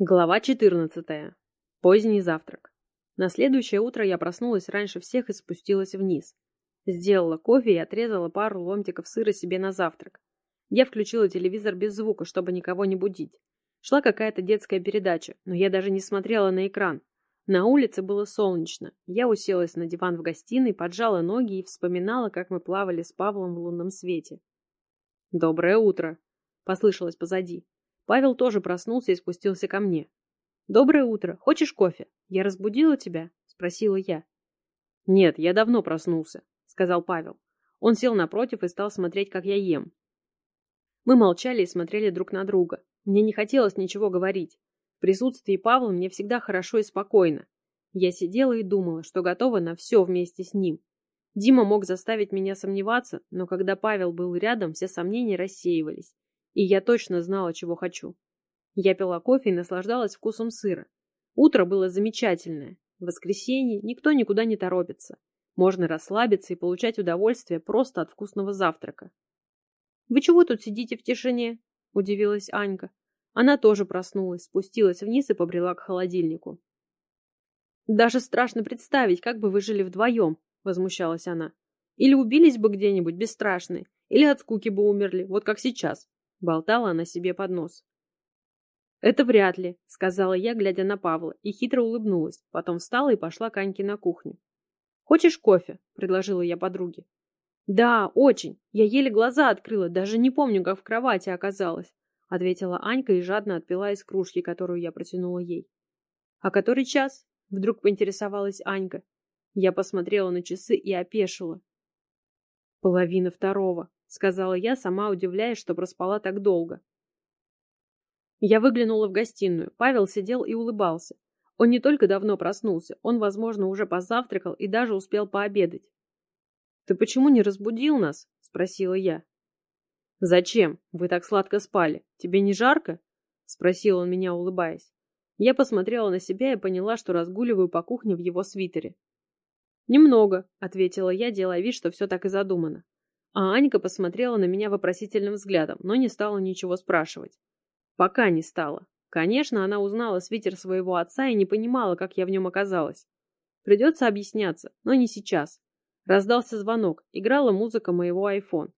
Глава 14. Поздний завтрак. На следующее утро я проснулась раньше всех и спустилась вниз. Сделала кофе и отрезала пару ломтиков сыра себе на завтрак. Я включила телевизор без звука, чтобы никого не будить. Шла какая-то детская передача, но я даже не смотрела на экран. На улице было солнечно. Я уселась на диван в гостиной, поджала ноги и вспоминала, как мы плавали с Павлом в лунном свете. «Доброе утро!» — послышалось позади. Павел тоже проснулся и спустился ко мне. «Доброе утро. Хочешь кофе? Я разбудила тебя?» – спросила я. «Нет, я давно проснулся», – сказал Павел. Он сел напротив и стал смотреть, как я ем. Мы молчали и смотрели друг на друга. Мне не хотелось ничего говорить. В присутствии Павла мне всегда хорошо и спокойно. Я сидела и думала, что готова на все вместе с ним. Дима мог заставить меня сомневаться, но когда Павел был рядом, все сомнения рассеивались. И я точно знала, чего хочу. Я пила кофе и наслаждалась вкусом сыра. Утро было замечательное. В воскресенье никто никуда не торопится. Можно расслабиться и получать удовольствие просто от вкусного завтрака. «Вы чего тут сидите в тишине?» – удивилась Анька. Она тоже проснулась, спустилась вниз и побрела к холодильнику. «Даже страшно представить, как бы вы жили вдвоем», – возмущалась она. «Или убились бы где-нибудь бесстрашные, или от скуки бы умерли, вот как сейчас. Болтала она себе под нос. «Это вряд ли», — сказала я, глядя на Павла, и хитро улыбнулась. Потом встала и пошла к Аньке на кухню. «Хочешь кофе?» — предложила я подруге. «Да, очень. Я еле глаза открыла, даже не помню, как в кровати оказалась», — ответила Анька и жадно отпила из кружки, которую я протянула ей. «А который час?» — вдруг поинтересовалась Анька. Я посмотрела на часы и опешила. «Половина второго», — сказала я, сама удивляясь, что проспала так долго. Я выглянула в гостиную. Павел сидел и улыбался. Он не только давно проснулся, он, возможно, уже позавтракал и даже успел пообедать. «Ты почему не разбудил нас?» — спросила я. «Зачем? Вы так сладко спали. Тебе не жарко?» — спросил он меня, улыбаясь. Я посмотрела на себя и поняла, что разгуливаю по кухне в его свитере. «Немного», — ответила я, делая вид, что все так и задумано. А Анька посмотрела на меня вопросительным взглядом, но не стала ничего спрашивать. Пока не стала. Конечно, она узнала свитер своего отца и не понимала, как я в нем оказалась. Придется объясняться, но не сейчас. Раздался звонок, играла музыка моего iPhone.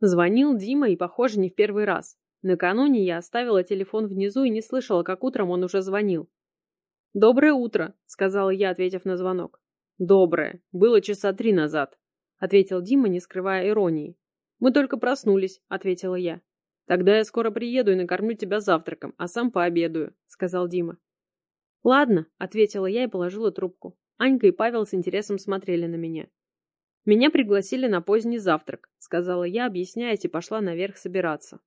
Звонил Дима и, похоже, не в первый раз. Накануне я оставила телефон внизу и не слышала, как утром он уже звонил. «Доброе утро», — сказала я, ответив на звонок. «Доброе. Было часа три назад», ответил Дима, не скрывая иронии. Мы только проснулись, ответила я. Тогда я скоро приеду и накормлю тебя завтраком, а сам пообедаю, сказал Дима. Ладно, ответила я и положила трубку. Анька и Павел с интересом смотрели на меня. Меня пригласили на поздний завтрак, сказала я, объясняясь, и пошла наверх собираться.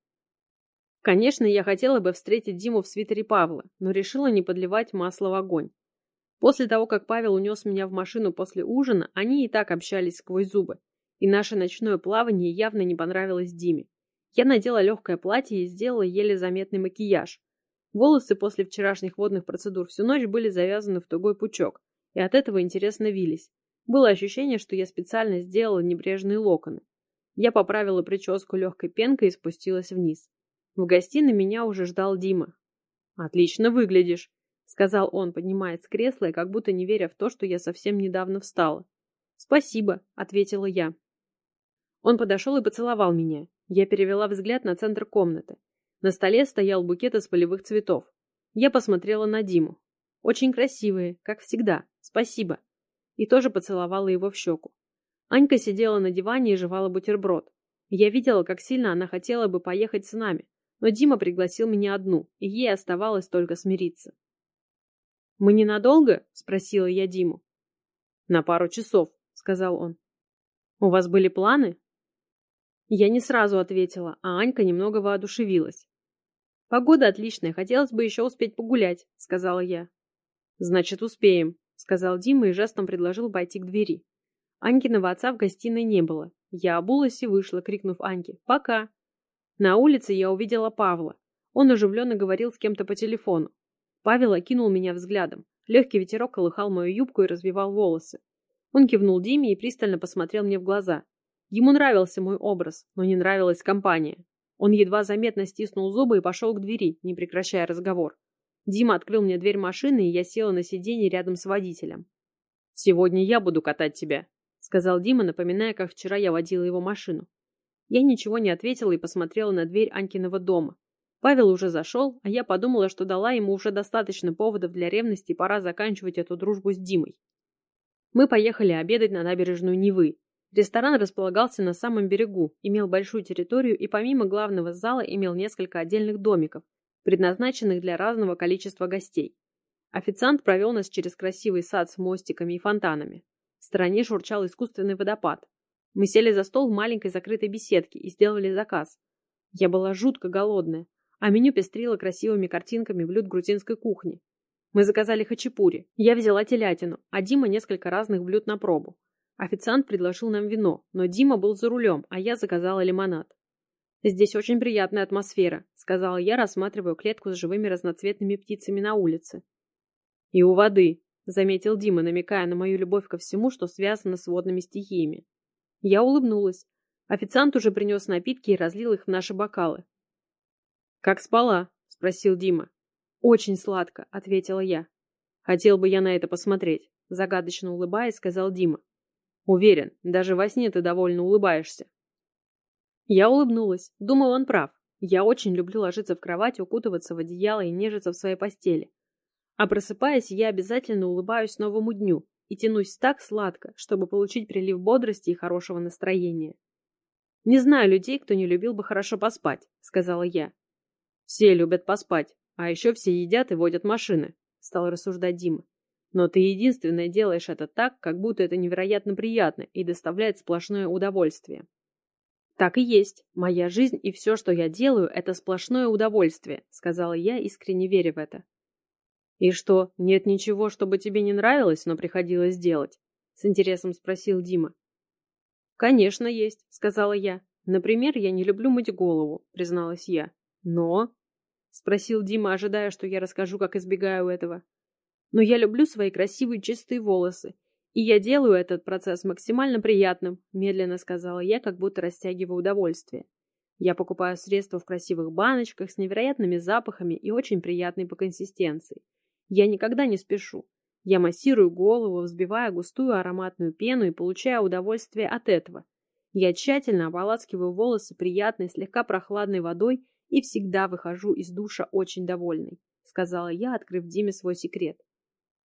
Конечно, я хотела бы встретить Диму в свитере Павла, но решила не подливать масло в огонь. После того, как Павел унес меня в машину после ужина, они и так общались сквозь зубы. И наше ночное плавание явно не понравилось Диме. Я надела легкое платье и сделала еле заметный макияж. Волосы после вчерашних водных процедур всю ночь были завязаны в тугой пучок, и от этого интересно вились. Было ощущение, что я специально сделала небрежные локоны. Я поправила прическу легкой пенкой и спустилась вниз. В гостиной меня уже ждал Дима. «Отлично выглядишь», сказал он, поднимаясь с кресла и как будто не веря в то, что я совсем недавно встала. «Спасибо», — ответила я. Он подошел и поцеловал меня. Я перевела взгляд на центр комнаты. На столе стоял букет из полевых цветов. Я посмотрела на Диму. Очень красивые, как всегда. Спасибо. И тоже поцеловала его в щеку. Анька сидела на диване и жевала бутерброд. Я видела, как сильно она хотела бы поехать с нами, но Дима пригласил меня одну, и ей оставалось только смириться. «Мы ненадолго?» – спросила я Диму. «На пару часов», – сказал он. «У вас были планы?» Я не сразу ответила, а Анька немного воодушевилась. «Погода отличная, хотелось бы еще успеть погулять», – сказала я. «Значит, успеем», – сказал Дима и жестом предложил пойти к двери. Анькиного отца в гостиной не было. Я обулась и вышла, крикнув Аньке «Пока!». На улице я увидела Павла. Он оживленно говорил с кем-то по телефону. Павел окинул меня взглядом. Легкий ветерок колыхал мою юбку и развивал волосы. Он кивнул Диме и пристально посмотрел мне в глаза. Ему нравился мой образ, но не нравилась компания. Он едва заметно стиснул зубы и пошел к двери, не прекращая разговор. Дима открыл мне дверь машины, и я села на сиденье рядом с водителем. «Сегодня я буду катать тебя», — сказал Дима, напоминая, как вчера я водила его машину. Я ничего не ответила и посмотрела на дверь Анькиного дома. Павел уже зашел, а я подумала, что дала ему уже достаточно поводов для ревности и пора заканчивать эту дружбу с Димой. Мы поехали обедать на набережную Невы. Ресторан располагался на самом берегу, имел большую территорию и помимо главного зала имел несколько отдельных домиков, предназначенных для разного количества гостей. Официант провел нас через красивый сад с мостиками и фонтанами. В стороне шурчал искусственный водопад. Мы сели за стол в маленькой закрытой беседке и сделали заказ. Я была жутко голодная, а меню пестрило красивыми картинками блюд грузинской кухни. Мы заказали хачапури. Я взяла телятину, а Дима несколько разных блюд на пробу. Официант предложил нам вино, но Дима был за рулем, а я заказала лимонад. «Здесь очень приятная атмосфера», — сказала я, рассматривая клетку с живыми разноцветными птицами на улице. «И у воды», — заметил Дима, намекая на мою любовь ко всему, что связано с водными стихиями. Я улыбнулась. Официант уже принес напитки и разлил их в наши бокалы. «Как спала?» — спросил Дима. «Очень сладко», — ответила я. «Хотел бы я на это посмотреть», — загадочно улыбаясь, сказал Дима. «Уверен, даже во сне ты довольно улыбаешься». Я улыбнулась. Думаю, он прав. Я очень люблю ложиться в кровать, укутываться в одеяло и нежиться в своей постели. А просыпаясь, я обязательно улыбаюсь новому дню, и тянусь так сладко, чтобы получить прилив бодрости и хорошего настроения. «Не знаю людей, кто не любил бы хорошо поспать», — сказала я. «Все любят поспать, а еще все едят и водят машины», — стал рассуждать Дима. «Но ты единственное делаешь это так, как будто это невероятно приятно и доставляет сплошное удовольствие». «Так и есть. Моя жизнь и все, что я делаю, это сплошное удовольствие», — сказала я, искренне веря в это. «И что, нет ничего, чтобы тебе не нравилось, но приходилось делать?» — с интересом спросил Дима. «Конечно, есть», — сказала я. «Например, я не люблю мыть голову», — призналась я. «Но...» — спросил Дима, ожидая, что я расскажу, как избегаю этого. «Но я люблю свои красивые чистые волосы, и я делаю этот процесс максимально приятным», — медленно сказала я, как будто растягивая удовольствие. Я покупаю средства в красивых баночках с невероятными запахами и очень приятной по консистенции. Я никогда не спешу. Я массирую голову, взбивая густую ароматную пену и получаю удовольствие от этого. Я тщательно ополаскиваю волосы приятной, слегка прохладной водой и всегда выхожу из душа очень довольной, сказала я, открыв Диме свой секрет.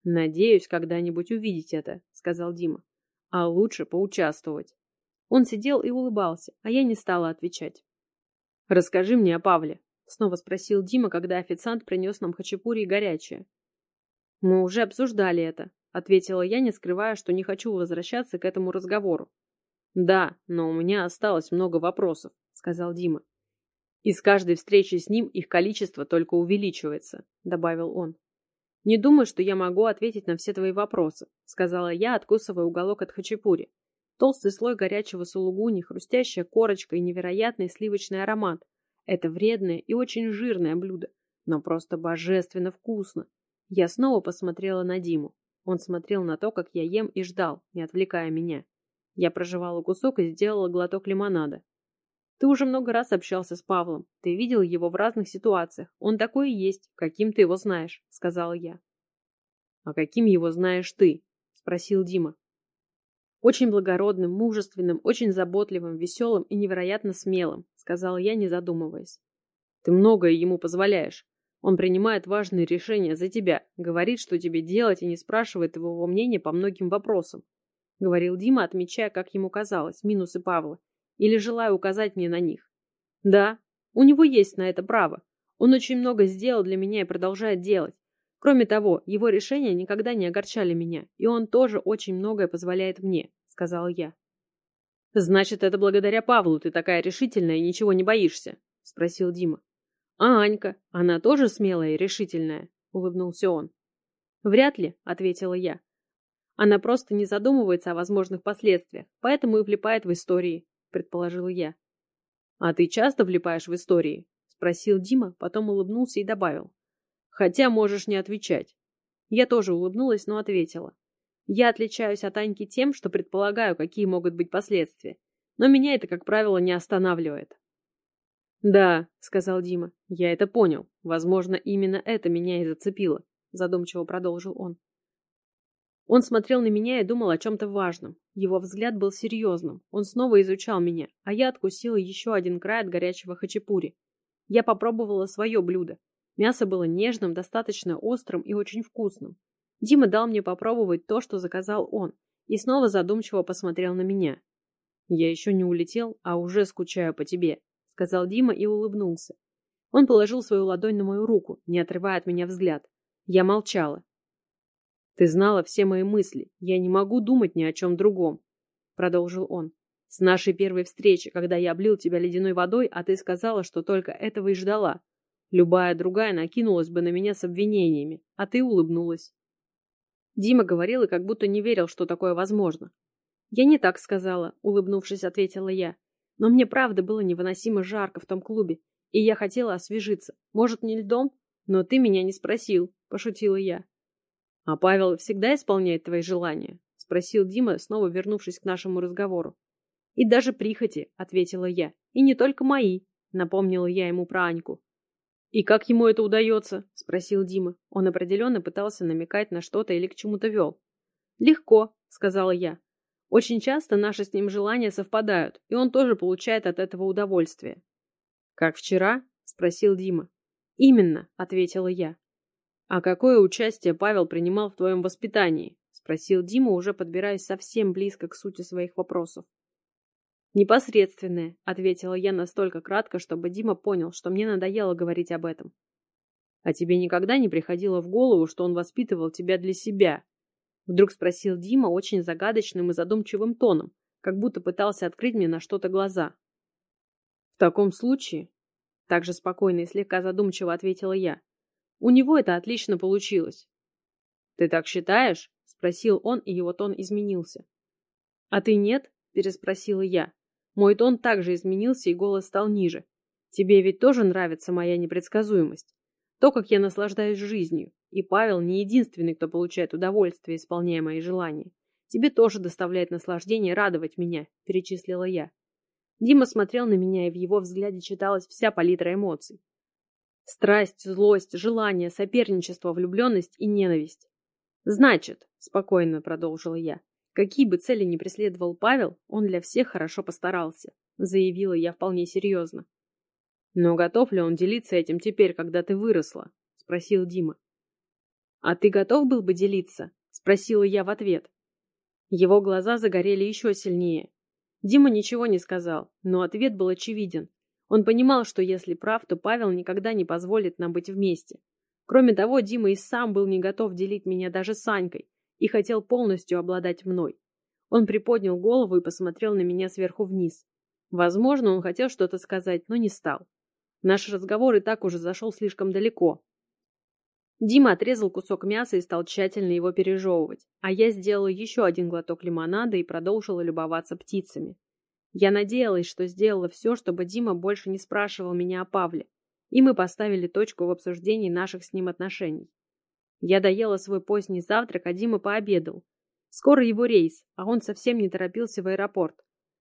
Надеюсь, когда-нибудь увидеть это, сказал Дима. А лучше поучаствовать. Он сидел и улыбался, а я не стала отвечать. Расскажи мне о Павле, снова спросил Дима, когда официант принес нам хачапури и горячее. «Мы уже обсуждали это», — ответила я, не скрывая, что не хочу возвращаться к этому разговору. «Да, но у меня осталось много вопросов», — сказал Дима. «И с каждой встречи с ним их количество только увеличивается», — добавил он. «Не думаю, что я могу ответить на все твои вопросы», — сказала я, откусывая уголок от хачапури. Толстый слой горячего сулугуни, хрустящая корочка и невероятный сливочный аромат. Это вредное и очень жирное блюдо, но просто божественно вкусно. Я снова посмотрела на Диму. Он смотрел на то, как я ем, и ждал, не отвлекая меня. Я прожевала кусок и сделала глоток лимонада. Ты уже много раз общался с Павлом. Ты видел его в разных ситуациях. Он такой и есть, каким ты его знаешь, сказала я. А каким его знаешь ты? спросил Дима. Очень благородным, мужественным, очень заботливым, веселым и невероятно смелым, сказала я, не задумываясь. Ты многое ему позволяешь. Он принимает важные решения за тебя, говорит, что тебе делать, и не спрашивает твоего мнения по многим вопросам. Говорил Дима, отмечая, как ему казалось, минусы Павла, или желая указать мне на них. Да, у него есть на это право. Он очень много сделал для меня и продолжает делать. Кроме того, его решения никогда не огорчали меня, и он тоже очень многое позволяет мне, сказал я. Значит, это благодаря Павлу ты такая решительная и ничего не боишься? спросил Дима. «А Анька? Она тоже смелая и решительная?» — улыбнулся он. «Вряд ли», — ответила я. «Она просто не задумывается о возможных последствиях, поэтому и влипает в истории», — предположила я. «А ты часто влипаешь в истории?» — спросил Дима, потом улыбнулся и добавил. «Хотя можешь не отвечать». Я тоже улыбнулась, но ответила. «Я отличаюсь от Аньки тем, что предполагаю, какие могут быть последствия, но меня это, как правило, не останавливает». Да, сказал Дима, я это понял. Возможно, именно это меня и зацепило, задумчиво продолжил он. Он смотрел на меня и думал о чем-то важном. Его взгляд был серьезным. Он снова изучал меня, а я откусила еще один край от горячего хачапури. Я попробовала свое блюдо. Мясо было нежным, достаточно острым и очень вкусным. Дима дал мне попробовать то, что заказал он, и снова задумчиво посмотрел на меня. «Я еще не улетел, а уже скучаю по тебе», — сказал Дима и улыбнулся. Он положил свою ладонь на мою руку, не отрывая от меня взгляд. Я молчала. «Ты знала все мои мысли. Я не могу думать ни о чем другом», — продолжил он. «С нашей первой встречи, когда я облил тебя ледяной водой, а ты сказала, что только этого и ждала. Любая другая накинулась бы на меня с обвинениями, а ты улыбнулась. Дима говорил и как будто не верил, что такое возможно. «Я не так сказала», — улыбнувшись, ответила я. «Но мне правда было невыносимо жарко в том клубе, и я хотела освежиться. Может, не льдом? Но ты меня не спросил», — пошутила я. «А Павел всегда исполняет твои желания?» — спросил Дима, снова вернувшись к нашему разговору. «И даже прихоти», — ответила я. «И не только мои», — напомнила я ему про Аньку. «И как ему это удается?» – спросил Дима. Он определенно пытался намекать на что-то или к чему-то вел. «Легко», – сказала я. «Очень часто наши с ним желания совпадают, и он тоже получает от этого удовольствие». «Как вчера?» – спросил Дима. «Именно», – ответила я. «А какое участие Павел принимал в твоем воспитании?» – спросил Дима, уже подбираясь совсем близко к сути своих вопросов. «Непосредственное», — ответила я настолько кратко, чтобы Дима понял, что мне надоело говорить об этом. «А тебе никогда не приходило в голову, что он воспитывал тебя для себя?» Вдруг спросил Дима очень загадочным и задумчивым тоном, как будто пытался открыть мне на что-то глаза. «В таком случае...» Также спокойно и слегка задумчиво ответила я. «У него это отлично получилось». «Ты так считаешь?» — спросил он, и его тон изменился. «А ты нет?» — переспросила я. Мой тон также изменился, и голос стал ниже. Тебе ведь тоже нравится моя непредсказуемость. То, как я наслаждаюсь жизнью. И Павел не единственный, кто получает удовольствие, исполняя мои желания. Тебе тоже доставляет наслаждение радовать меня, перечислила я. Дима смотрел на меня, и в его взгляде читалась вся палитра эмоций. Страсть, злость, желание, соперничество, влюбленность и ненависть. «Значит», — спокойно продолжила я, Какие бы цели ни преследовал Павел, он для всех хорошо постарался, заявила я вполне серьезно. Но готов ли он делиться этим теперь, когда ты выросла? Спросил Дима. А ты готов был бы делиться? Спросила я в ответ. Его глаза загорели еще сильнее. Дима ничего не сказал, но ответ был очевиден. Он понимал, что если прав, то Павел никогда не позволит нам быть вместе. Кроме того, Дима и сам был не готов делить меня даже с Анькой, и хотел полностью обладать мной. Он приподнял голову и посмотрел на меня сверху вниз. Возможно, он хотел что-то сказать, но не стал. Наш разговор и так уже зашел слишком далеко. Дима отрезал кусок мяса и стал тщательно его пережевывать, а я сделала еще один глоток лимонада и продолжила любоваться птицами. Я надеялась, что сделала все, чтобы Дима больше не спрашивал меня о Павле, и мы поставили точку в обсуждении наших с ним отношений. Я доела свой поздний завтрак, а Дима пообедал. Скоро его рейс, а он совсем не торопился в аэропорт.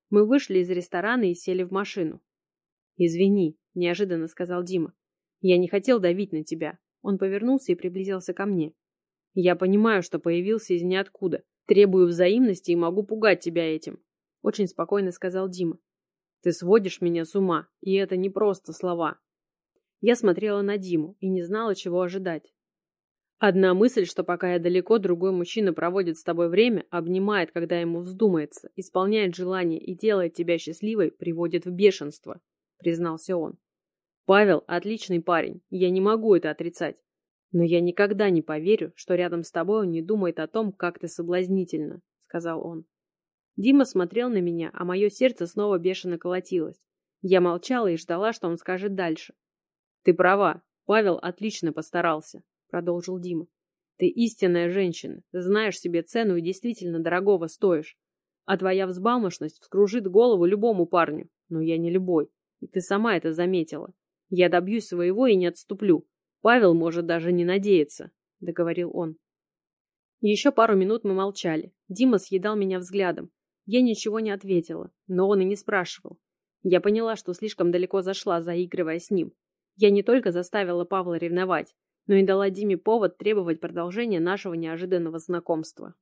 Мы вышли из ресторана и сели в машину. «Извини», — неожиданно сказал Дима. «Я не хотел давить на тебя». Он повернулся и приблизился ко мне. «Я понимаю, что появился из ниоткуда. Требую взаимности и могу пугать тебя этим», — очень спокойно сказал Дима. «Ты сводишь меня с ума, и это не просто слова». Я смотрела на Диму и не знала, чего ожидать. Одна мысль, что пока я далеко, другой мужчина проводит с тобой время, обнимает, когда ему вздумается, исполняет желание и делает тебя счастливой, приводит в бешенство, признался он. Павел – отличный парень, я не могу это отрицать. Но я никогда не поверю, что рядом с тобой он не думает о том, как ты соблазнительно, сказал он. Дима смотрел на меня, а мое сердце снова бешено колотилось. Я молчала и ждала, что он скажет дальше. Ты права, Павел отлично постарался. — продолжил Дима. «Ты истинная женщина, знаешь себе цену и действительно дорогого стоишь. А твоя взбалмошность вскружит голову любому парню. Но я не любой, и ты сама это заметила. Я добьюсь своего и не отступлю. Павел может даже не надеяться», — договорил он. Еще пару минут мы молчали. Дима съедал меня взглядом. Я ничего не ответила, но он и не спрашивал. Я поняла, что слишком далеко зашла, заигрывая с ним. Я не только заставила Павла ревновать, но и дала Диме повод требовать продолжения нашего неожиданного знакомства.